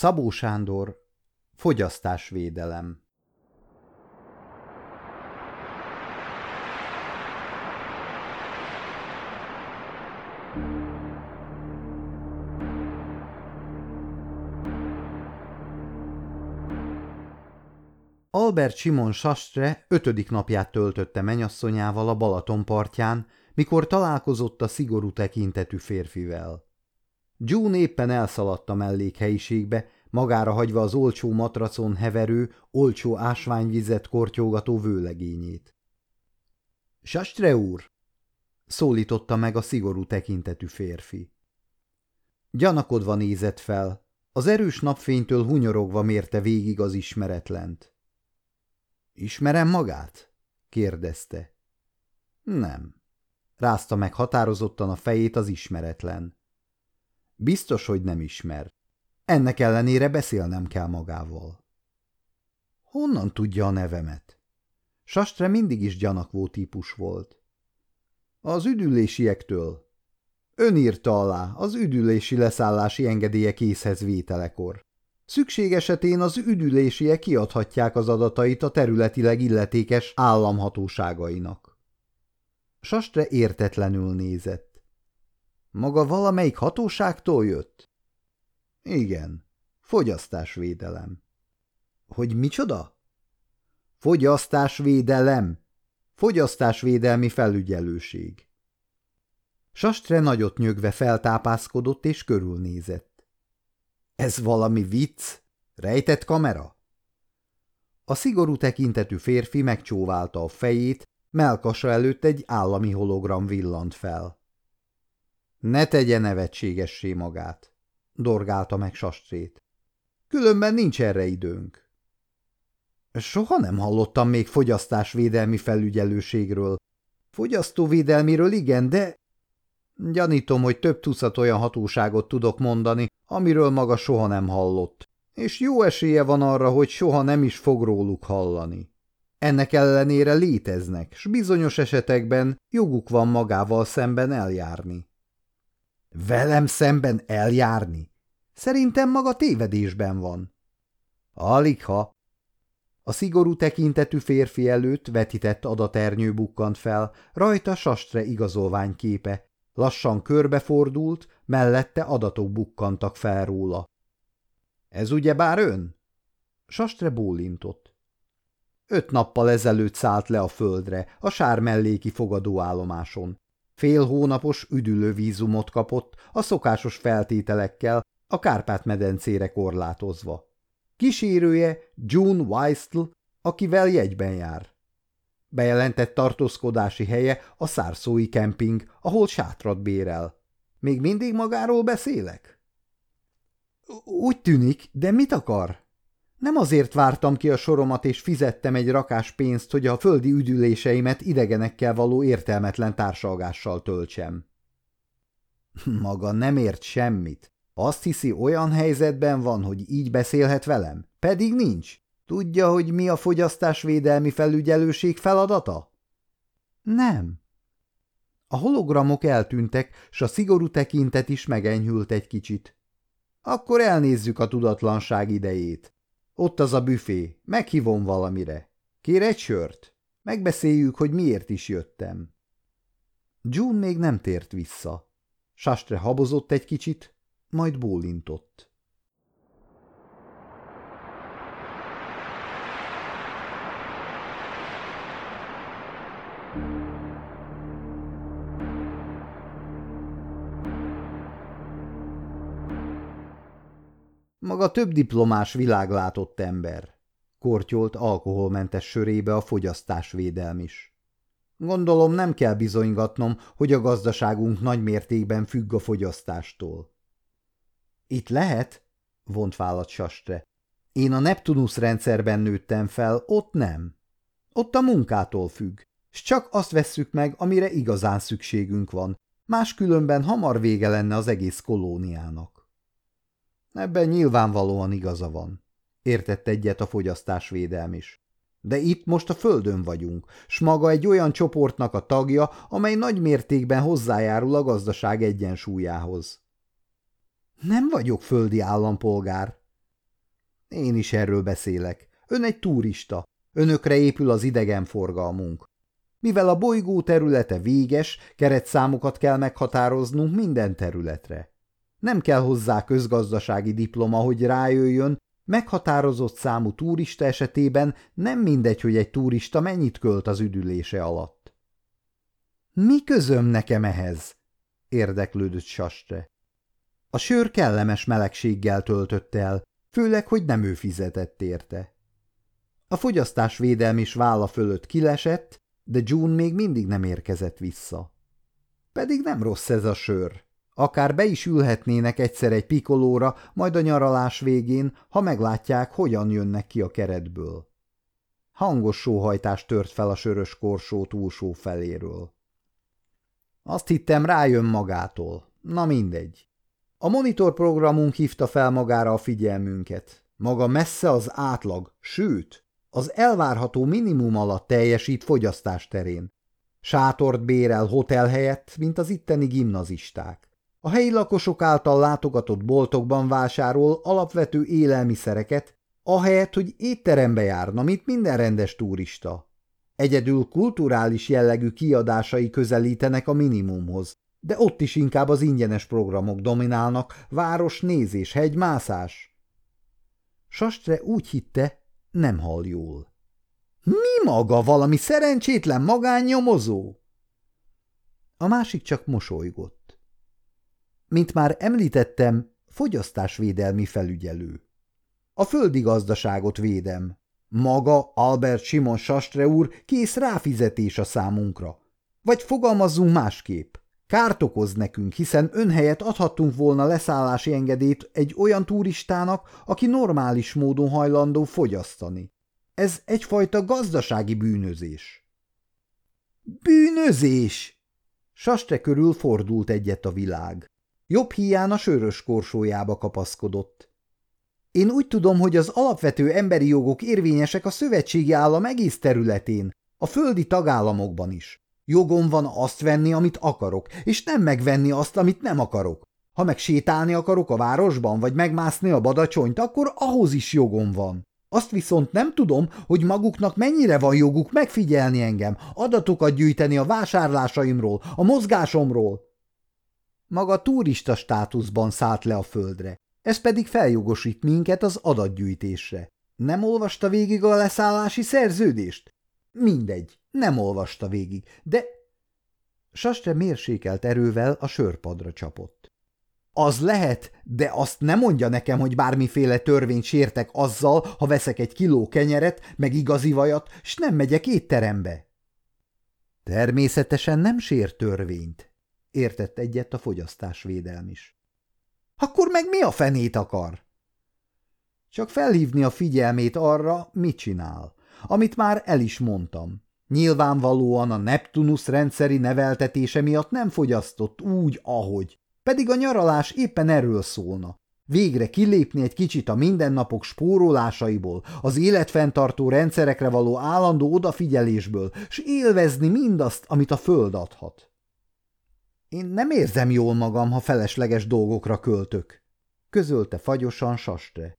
Szabó Sándor, fogyasztásvédelem Albert Simon Sastre ötödik napját töltötte menyasszonyával a Balaton partján, mikor találkozott a szigorú tekintetű férfivel. June éppen elszaladt a mellékhelyiségbe, magára hagyva az olcsó matracon heverő, olcsó ásványvizet kortyogató vőlegényét. – Sastre úr! – szólította meg a szigorú tekintetű férfi. Gyanakodva nézett fel, az erős napfénytől hunyorogva mérte végig az ismeretlent. – Ismerem magát? – kérdezte. – Nem. Rázta meg határozottan a fejét az ismeretlen. Biztos, hogy nem ismer. Ennek ellenére beszélnem kell magával. Honnan tudja a nevemet? Sastre mindig is gyanakvó típus volt. Az üdülésiektől. Ön írta alá az üdülési leszállási engedélye készhez vételekor. Szükség esetén az üdülésiek kiadhatják az adatait a területileg illetékes államhatóságainak. Sastre értetlenül nézett. Maga valamelyik hatóságtól jött? Igen, fogyasztásvédelem. Hogy micsoda? Fogyasztásvédelem. Fogyasztásvédelmi felügyelőség. Sastre nagyot nyögve feltápászkodott és körülnézett. Ez valami vicc? Rejtett kamera? A szigorú tekintetű férfi megcsóválta a fejét, melkasa előtt egy állami hologram villant fel. Ne tegye nevetségessé magát, dorgálta meg Sastrét. Különben nincs erre időnk. Soha nem hallottam még fogyasztásvédelmi felügyelőségről. Fogyasztóvédelmiről igen, de... Gyanítom, hogy több tucat olyan hatóságot tudok mondani, amiről maga soha nem hallott, és jó esélye van arra, hogy soha nem is fog róluk hallani. Ennek ellenére léteznek, s bizonyos esetekben joguk van magával szemben eljárni. Velem szemben eljárni? Szerintem maga tévedésben van. Aligha. A szigorú tekintetű férfi előtt vetített adaternyő bukkant fel, rajta sastre igazolványképe. Lassan körbefordult, mellette adatok bukkantak fel róla. Ez ugye bár ön? Sastre bólintott. Öt nappal ezelőtt szállt le a földre, a sármelléki fogadóállomáson. Fél hónapos üdülővízumot kapott, a szokásos feltételekkel, a Kárpát-medencére korlátozva. Kísérője June Weistl, akivel jegyben jár. Bejelentett tartózkodási helye a szárszói kemping, ahol sátrat bérel. Még mindig magáról beszélek? Úgy tűnik, de mit akar? Nem azért vártam ki a soromat és fizettem egy rakás pénzt, hogy a földi üdüléseimet idegenekkel való értelmetlen társalgással töltsem. Maga nem ért semmit. Azt hiszi, olyan helyzetben van, hogy így beszélhet velem? Pedig nincs. Tudja, hogy mi a fogyasztásvédelmi felügyelőség feladata? Nem. A hologramok eltűntek, s a szigorú tekintet is megenyhült egy kicsit. Akkor elnézzük a tudatlanság idejét. Ott az a büfé, meghívom valamire. Kér egy sört? Megbeszéljük, hogy miért is jöttem. June még nem tért vissza. Sastre habozott egy kicsit, majd bólintott. Maga több diplomás világlátott ember. Kortyolt alkoholmentes sörébe a fogyasztásvédelm is. Gondolom nem kell bizonygatnom, hogy a gazdaságunk nagy mértékben függ a fogyasztástól. Itt lehet? vont vállat Sastre. Én a Neptunus rendszerben nőttem fel, ott nem. Ott a munkától függ, s csak azt vesszük meg, amire igazán szükségünk van, máskülönben hamar vége lenne az egész kolóniának. Ebben nyilvánvalóan igaza van. Értett egyet a fogyasztásvédelm is. De itt most a földön vagyunk, s maga egy olyan csoportnak a tagja, amely nagy mértékben hozzájárul a gazdaság egyensúlyához. Nem vagyok földi állampolgár, Én is erről beszélek. Ön egy turista. Önökre épül az idegenforgalmunk. Mivel a bolygó területe véges, keretszámokat kell meghatároznunk minden területre. Nem kell hozzá közgazdasági diploma, hogy rájöjjön, meghatározott számú turista esetében nem mindegy, hogy egy turista mennyit költ az üdülése alatt. Mi közöm nekem ehhez? érdeklődött Sastre. A sör kellemes melegséggel töltött el, főleg, hogy nem ő fizetett érte. A fogyasztásvédelm is válla fölött kilesett, de June még mindig nem érkezett vissza. Pedig nem rossz ez a sör. Akár be is ülhetnének egyszer egy pikolóra, majd a nyaralás végén, ha meglátják, hogyan jönnek ki a keretből. Hangos sóhajtás tört fel a sörös korsó túlsó feléről. Azt hittem, rájön magától. Na mindegy. A monitorprogramunk hívta fel magára a figyelmünket. Maga messze az átlag, sőt, az elvárható minimum alatt teljesít fogyasztás terén. Sátort bérel hotel helyett, mint az itteni gimnazisták. A helyi lakosok által látogatott boltokban vásárol alapvető élelmiszereket, ahelyett, hogy étterembe járna, mint minden rendes turista. Egyedül kulturális jellegű kiadásai közelítenek a minimumhoz, de ott is inkább az ingyenes programok dominálnak, város nézés, hegymászás. Sastre úgy hitte, nem hall jól. Mi maga, valami szerencsétlen magánnyomozó? A másik csak mosolygott. Mint már említettem, fogyasztásvédelmi felügyelő. A földi gazdaságot védem. Maga, Albert Simon Sastre úr, kész ráfizetés a számunkra. Vagy fogalmazzunk másképp. Kárt okoz nekünk, hiszen önhelyet adhattunk volna leszállási engedélyt egy olyan turistának, aki normális módon hajlandó fogyasztani. Ez egyfajta gazdasági bűnözés. Bűnözés! Saste körül fordult egyet a világ. Jobb hián a sörös korsójába kapaszkodott. Én úgy tudom, hogy az alapvető emberi jogok érvényesek a szövetségi állam egész területén, a földi tagállamokban is. Jogom van azt venni, amit akarok, és nem megvenni azt, amit nem akarok. Ha meg sétálni akarok a városban, vagy megmászni a badacsonyt, akkor ahhoz is jogom van. Azt viszont nem tudom, hogy maguknak mennyire van joguk megfigyelni engem, adatokat gyűjteni a vásárlásaimról, a mozgásomról. Maga turista státuszban szállt le a földre, ez pedig feljogosít minket az adatgyűjtésre. Nem olvasta végig a leszállási szerződést? Mindegy, nem olvasta végig, de... Sastre mérsékelt erővel a sörpadra csapott. Az lehet, de azt nem mondja nekem, hogy bármiféle törvényt sértek azzal, ha veszek egy kiló kenyeret, meg igazi vajat, s nem megyek étterembe. Természetesen nem sér törvényt, értett egyet a fogyasztásvédelm is. Akkor meg mi a fenét akar? Csak felhívni a figyelmét arra, mit csinál amit már el is mondtam. Nyilvánvalóan a Neptunus rendszeri neveltetése miatt nem fogyasztott úgy, ahogy. Pedig a nyaralás éppen erről szólna. Végre kilépni egy kicsit a mindennapok spórolásaiból, az életfenntartó rendszerekre való állandó odafigyelésből, s élvezni mindazt, amit a föld adhat. Én nem érzem jól magam, ha felesleges dolgokra költök, közölte fagyosan Sastre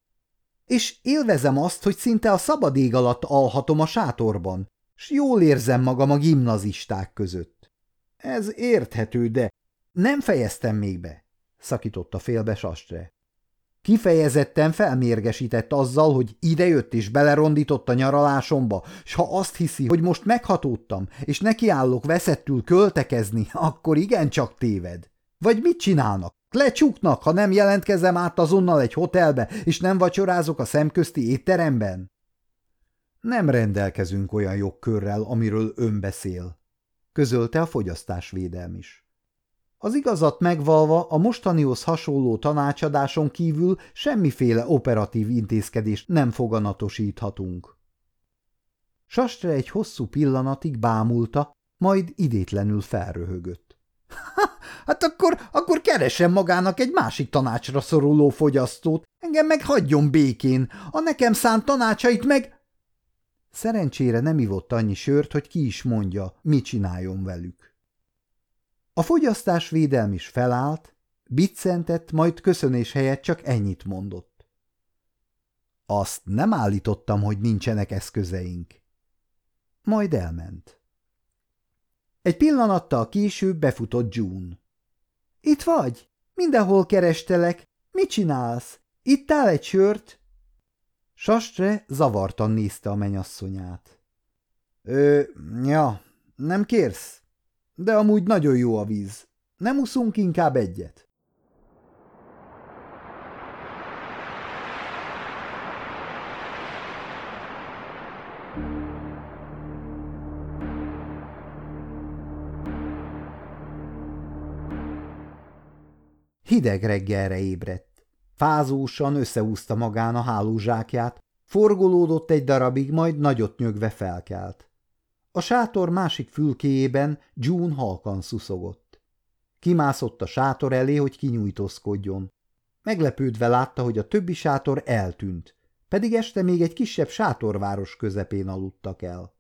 és élvezem azt, hogy szinte a szabad ég alatt alhatom a sátorban, s jól érzem magam a gimnazisták között. Ez érthető, de nem fejeztem még be, szakította félbe Sastre. Kifejezetten felmérgesített azzal, hogy idejött és belerondított a nyaralásomba, s ha azt hiszi, hogy most meghatódtam, és nekiállok veszettül költekezni, akkor igencsak téved. Vagy mit csinálnak? Lecsuknak, ha nem jelentkezem át azonnal egy hotelbe, és nem vacsorázok a szemközti étteremben? Nem rendelkezünk olyan jogkörrel, amiről ön beszél, közölte a fogyasztásvédelm is. Az igazat megvalva a mostanihoz hasonló tanácsadáson kívül semmiféle operatív intézkedést nem foganatosíthatunk. Sastre egy hosszú pillanatig bámulta, majd idétlenül felröhögött. Hát akkor, akkor keresem magának egy másik tanácsra szoruló fogyasztót, engem meg hagyjon békén, a nekem szánt tanácsait meg... Szerencsére nem ivott annyi sört, hogy ki is mondja, mit csináljon velük. A fogyasztásvédelm is felállt, biccentett, majd köszönés helyett csak ennyit mondott. Azt nem állítottam, hogy nincsenek eszközeink. Majd elment. Egy pillanattal később befutott June. Itt vagy? Mindenhol kerestelek. Mit csinálsz? Itt áll egy sört? Sastre zavartan nézte a menyasszonyát. Ö, ja, nem kérsz? De amúgy nagyon jó a víz. Nem uszunk inkább egyet? Hideg reggelre ébredt. Fázósan összehúzta magán a hálózsákját, forgolódott egy darabig, majd nagyot nyögve felkelt. A sátor másik fülkéjében June halkan szuszogott. Kimászott a sátor elé, hogy kinyújtózkodjon. Meglepődve látta, hogy a többi sátor eltűnt, pedig este még egy kisebb sátorváros közepén aludtak el.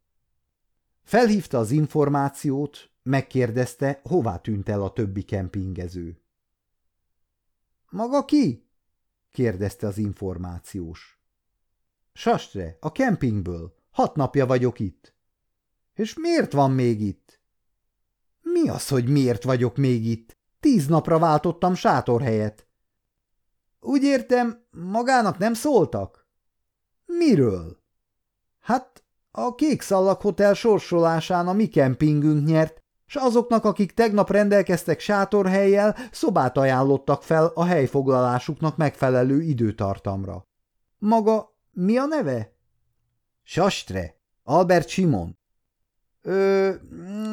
Felhívta az információt, megkérdezte, hová tűnt el a többi kempingező. – Maga ki? – kérdezte az információs. – Sastre, a kempingből. Hat napja vagyok itt. – És miért van még itt? – Mi az, hogy miért vagyok még itt? Tíz napra váltottam sátorhelyet. – Úgy értem, magának nem szóltak? – Miről? – Hát a Kék Szallag Hotel sorsolásán a mi kempingünk nyert, s azoknak, akik tegnap rendelkeztek sátorhelyjel, szobát ajánlottak fel a helyfoglalásuknak megfelelő időtartamra. Maga mi a neve? Sastre, Albert Simon. Ö,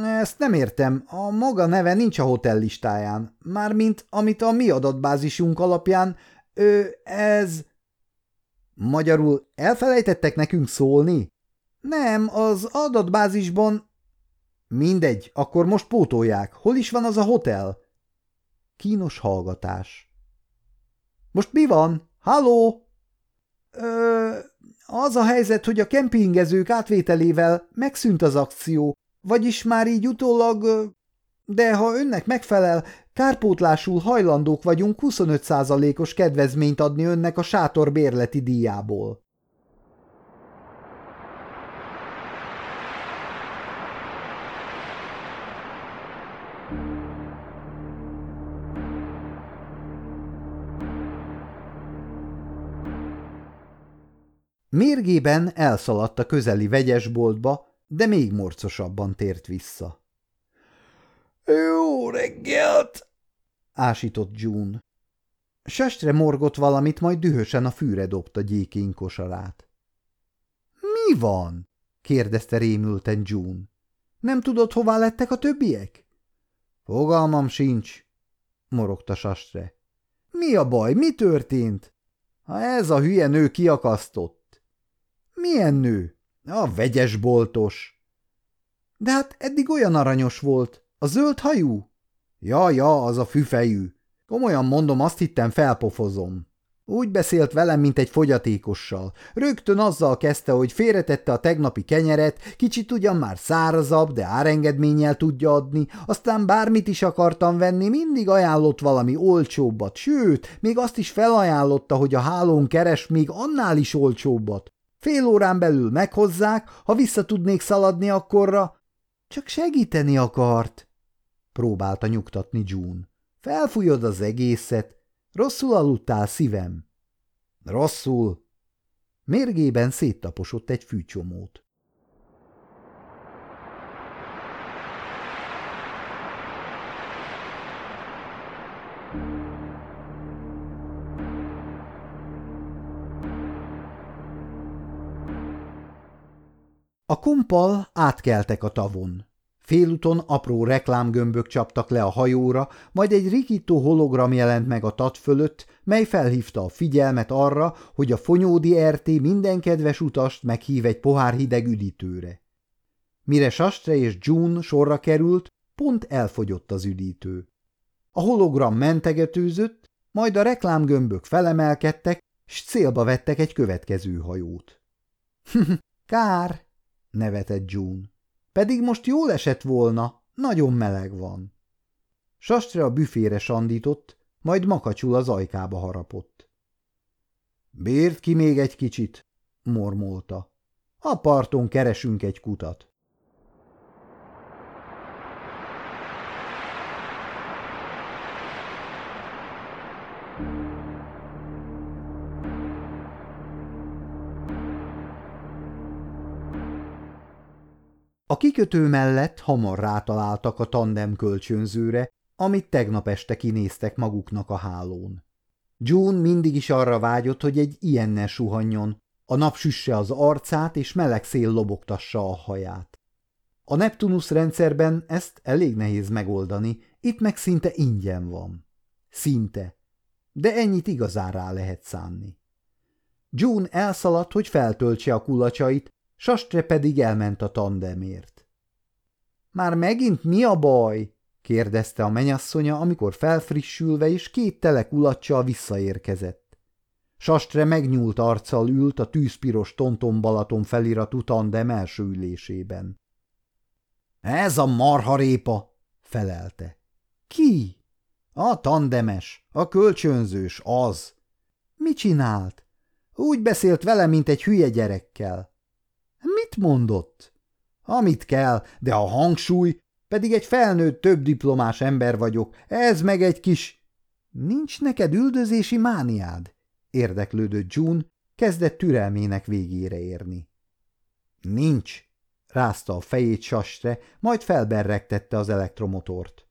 ezt nem értem, a maga neve nincs a hotel listáján, mármint amit a mi adatbázisunk alapján, ö, ez... Magyarul elfelejtettek nekünk szólni? Nem, az adatbázisban Mindegy, akkor most pótolják. Hol is van az a hotel? Kínos hallgatás. Most mi van? Halló? Ö, az a helyzet, hogy a kempingezők átvételével megszűnt az akció, vagyis már így utólag... De ha önnek megfelel, kárpótlásul hajlandók vagyunk 25%-os kedvezményt adni önnek a sátor bérleti díjából. Mérgében elszaladt a közeli vegyesboltba, de még morcosabban tért vissza. – Jó reggelt! – ásított June. Sestre morgott valamit, majd dühösen a fűre dobta gyékény kosarát. – Mi van? – kérdezte rémülten June. – Nem tudod, hová lettek a többiek? – Fogalmam sincs – morogta Sastre. – Mi a baj? Mi történt? – Ha ez a hülye nő kiakasztott. Milyen nő? A vegyes boltos. De hát eddig olyan aranyos volt. A zöld hajú? Ja, ja, az a füfejű. Komolyan mondom, azt hittem felpofozom. Úgy beszélt velem, mint egy fogyatékossal. Rögtön azzal kezdte, hogy félretette a tegnapi kenyeret, kicsit ugyan már szárazabb, de árengedménnyel tudja adni, aztán bármit is akartam venni, mindig ajánlott valami olcsóbbat, sőt, még azt is felajánlotta, hogy a hálón keres még annál is olcsóbbat. Fél órán belül meghozzák, ha vissza tudnék szaladni akkorra. Csak segíteni akart. Próbálta nyugtatni June. Felfújod az egészet. Rosszul aludtál, szívem. Rosszul. Mérgében széttaposott egy fűcsomót. A kompal átkeltek a tavon. Félúton apró reklámgömbök csaptak le a hajóra, majd egy rikító hologram jelent meg a tat fölött, mely felhívta a figyelmet arra, hogy a Fonyódi RT minden kedves utast meghív egy pohár hideg üdítőre. Mire Sastre és June sorra került, pont elfogyott az üdítő. A hologram mentegetőzött, majd a reklámgömbök felemelkedtek, s célba vettek egy következő hajót. – Kár! Nevetett June. Pedig most jól esett volna, nagyon meleg van. Sastre a büfére sandított, majd makacsul az ajkába harapott. Bírd ki még egy kicsit, mormolta. A parton keresünk egy kutat. A kikötő mellett hamar rátaláltak a tandem kölcsönzőre, amit tegnap este kinéztek maguknak a hálón. June mindig is arra vágyott, hogy egy ilyennel suhanjon, a nap süsse az arcát, és meleg szél lobogtassa a haját. A Neptunus rendszerben ezt elég nehéz megoldani, itt meg szinte ingyen van. Szinte. De ennyit igazán rá lehet szánni. June elszaladt, hogy feltöltse a kulacsait, Sastre pedig elment a tandemért. – Már megint mi a baj? – kérdezte a menyasszonya, amikor felfrissülve és két tele kulaccsal visszaérkezett. Sastre megnyúlt arccal ült a tűzpiros tonton Balaton feliratú tandem első ülésében. – Ez a marharépa! – felelte. – Ki? – A tandemes, a kölcsönzős, az. – Mi csinált? – Úgy beszélt vele, mint egy hülye gyerekkel. Mit mondott? Amit kell, de a hangsúly, pedig egy felnőtt több diplomás ember vagyok, ez meg egy kis... Nincs neked üldözési mániád? Érdeklődött June, kezdett türelmének végére érni. Nincs, rázta a fejét sastre, majd felberregtette az elektromotort.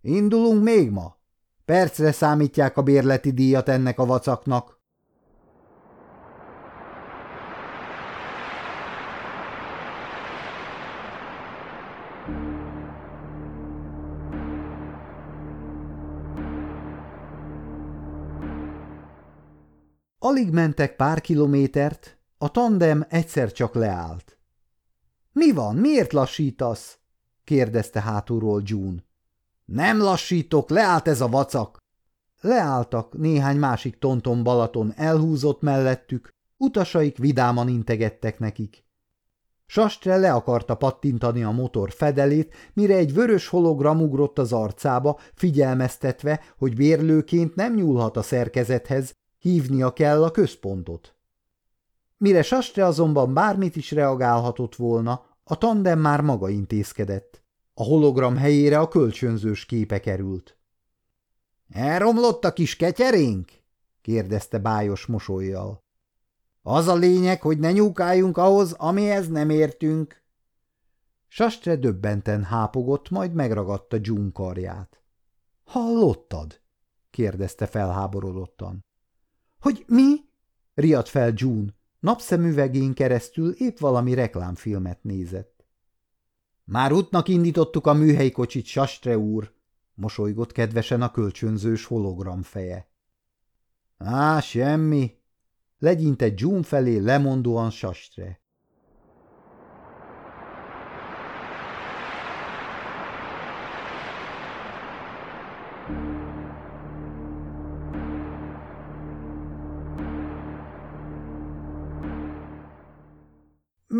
Indulunk még ma? Percre számítják a bérleti díjat ennek a vacaknak. Alig mentek pár kilométert, a tandem egyszer csak leállt. – Mi van, miért lassítasz? – kérdezte hátulról June. – Nem lassítok, leállt ez a vacak! Leálltak, néhány másik tonton Balaton elhúzott mellettük, utasaik vidáman integettek nekik. Sastre le akarta pattintani a motor fedelét, mire egy vörös hologram ugrott az arcába, figyelmeztetve, hogy bérlőként nem nyúlhat a szerkezethez, Hívnia kell a központot. Mire Sastre azonban bármit is reagálhatott volna, a tandem már maga intézkedett. A hologram helyére a kölcsönzős képe került. – Elromlott a kis ketyerénk? – kérdezte bájos mosolyjal. – Az a lényeg, hogy ne nyúkáljunk ahhoz, amihez nem értünk. Sastre döbbenten hápogott, majd megragadta June karját. – Hallottad? – kérdezte felháborodottan. Hogy mi? Riadt fel June. Napszemüvegén keresztül épp valami reklámfilmet nézett. Már útnak indítottuk a műhelykocsit, Sastre úr, mosolygott kedvesen a kölcsönzős hologram feje. Á, semmi, legyinte June felé lemondóan Sastre.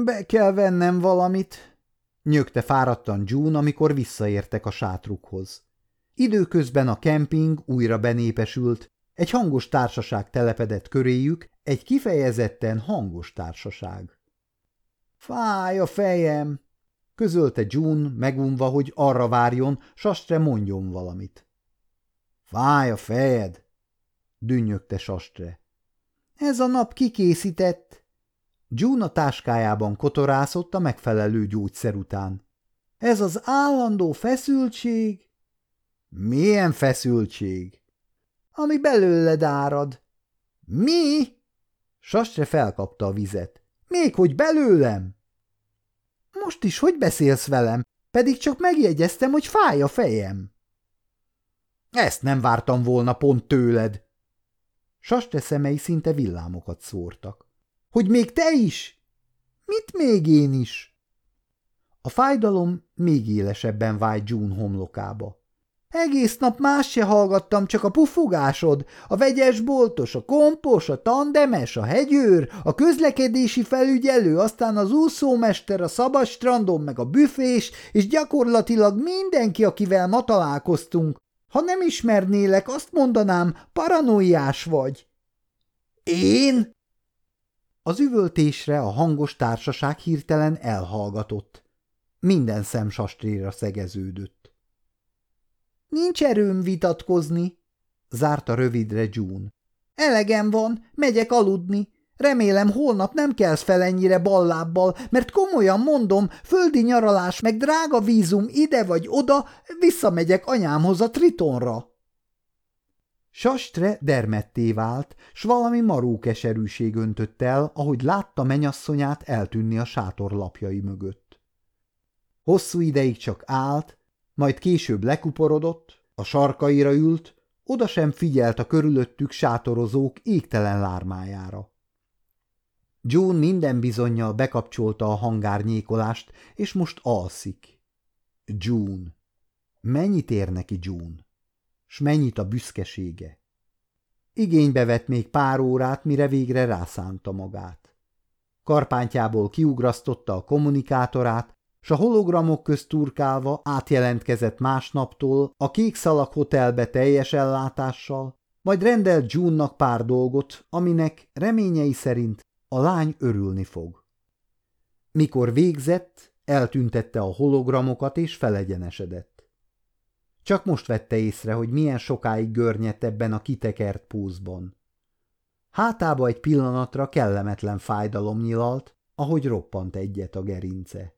Be kell vennem valamit, nyögte fáradtan June, amikor visszaértek a sátrukhoz. Időközben a kemping újra benépesült, egy hangos társaság telepedett köréjük, egy kifejezetten hangos társaság. Fáj a fejem, közölte June, megunva, hogy arra várjon, Sastre mondjon valamit. Fáj a fejed, dünnyögte Sastre. Ez a nap kikészített, June a táskájában kotorászott a megfelelő gyógyszer után. Ez az állandó feszültség? Milyen feszültség? Ami belőled árad. Mi? Sastre felkapta a vizet. Még hogy belőlem? Most is hogy beszélsz velem? Pedig csak megjegyeztem, hogy fáj a fejem. Ezt nem vártam volna pont tőled. Sastre szemei szinte villámokat szórtak. Hogy még te is? Mit még én is? A fájdalom még élesebben vágy June homlokába. Egész nap más se hallgattam, csak a pufogásod, a vegyes boltos, a kompos, a tandemes, a hegyőr, a közlekedési felügyelő, aztán az úszómester, a szabad strandon, meg a büfés, és gyakorlatilag mindenki, akivel ma találkoztunk. Ha nem ismernélek, azt mondanám, paranoiás vagy. Én? Az üvöltésre a hangos társaság hirtelen elhallgatott. Minden szem sastréra szegeződött. Nincs erőm vitatkozni, zárta rövidre June. Elegem van, megyek aludni. Remélem holnap nem kelsz fel ennyire ballábbal, mert komolyan mondom, földi nyaralás meg drága vízum ide vagy oda, visszamegyek anyámhoz a Tritonra. Sastre dermetté vált, s valami maró keserűség öntött el, ahogy látta menyasszonyát eltűnni a sátor lapjai mögött. Hosszú ideig csak állt, majd később lekuporodott, a sarkaira ült, oda sem figyelt a körülöttük sátorozók égtelen lármájára. June minden bizonyal bekapcsolta a hangárnyékolást, és most alszik. June. Mennyit ér neki June? S mennyit a büszkesége? Igénybe vett még pár órát, mire végre rászánta magát. Karpántjából kiugrasztotta a kommunikátorát, s a hologramok közt turkálva átjelentkezett másnaptól a Kék Szalag Hotelbe teljes ellátással, majd rendelt June-nak pár dolgot, aminek reményei szerint a lány örülni fog. Mikor végzett, eltüntette a hologramokat és felegyenesedett. Csak most vette észre, hogy milyen sokáig görnyedt ebben a kitekert púzban. Hátába egy pillanatra kellemetlen fájdalom nyilalt, ahogy roppant egyet a gerince.